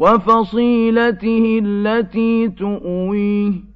وفصيلته التي تؤويه